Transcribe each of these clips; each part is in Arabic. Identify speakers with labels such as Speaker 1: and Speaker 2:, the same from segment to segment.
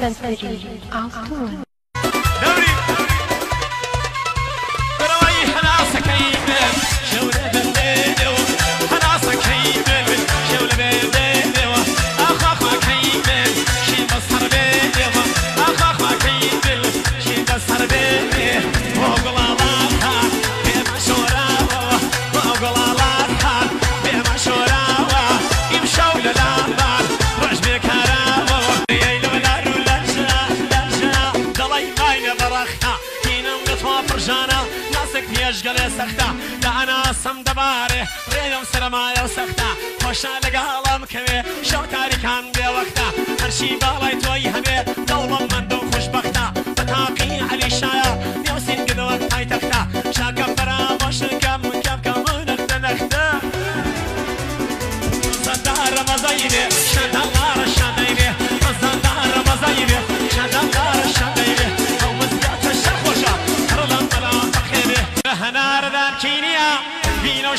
Speaker 1: sensitivity outdoors. پرژانە ناسک پێشگەلێ سەختا لە ئەناسم دەبارێ ڕێدەم سەرمایە و سەختا خۆشا لەگەڵم کەوێ شەو تاریکان بێوەختا هەرشی باڵای تۆی هەبێ دەوڵم مندە و خوشبەختا بە تاقی علی شایە نێوسین گدەوە پایتەختا شاکە فەرامۆشکەم کەم کەمونت دەنەختا Ramazan Ramazan yine Şadanlar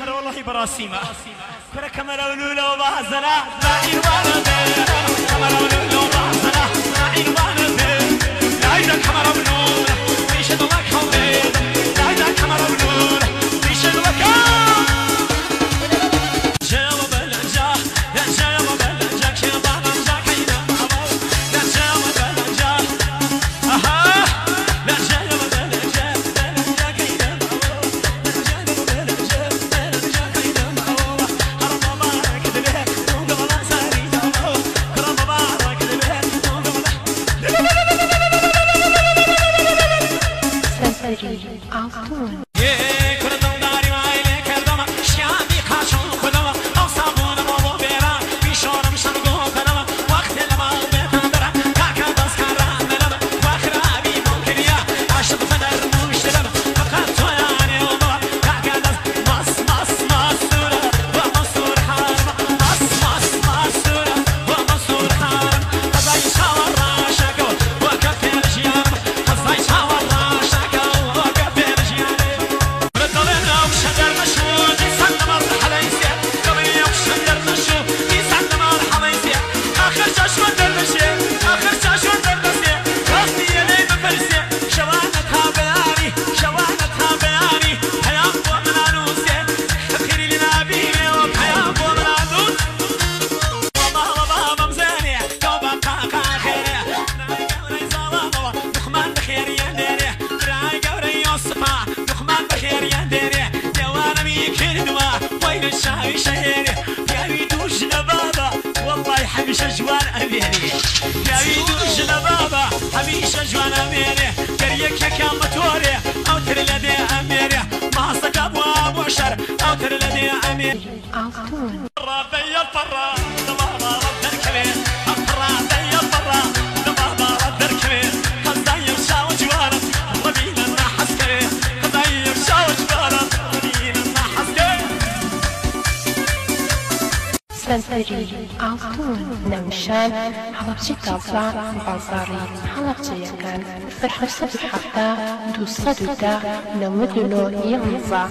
Speaker 1: هلا والله براسيمة كرة كاميرا ولولا وبهزنا باعي
Speaker 2: وأنا Yeah. لبابا حبيشة جوان أميري كريك يا متوري أو ترلدي أميري ما صك أبو أبو شر أو ترلدي أميري عطون سنسري عطون نوشان حلقتي تازا حلقتي كان فرحة حتى دوصد دا نمدلو يغنزا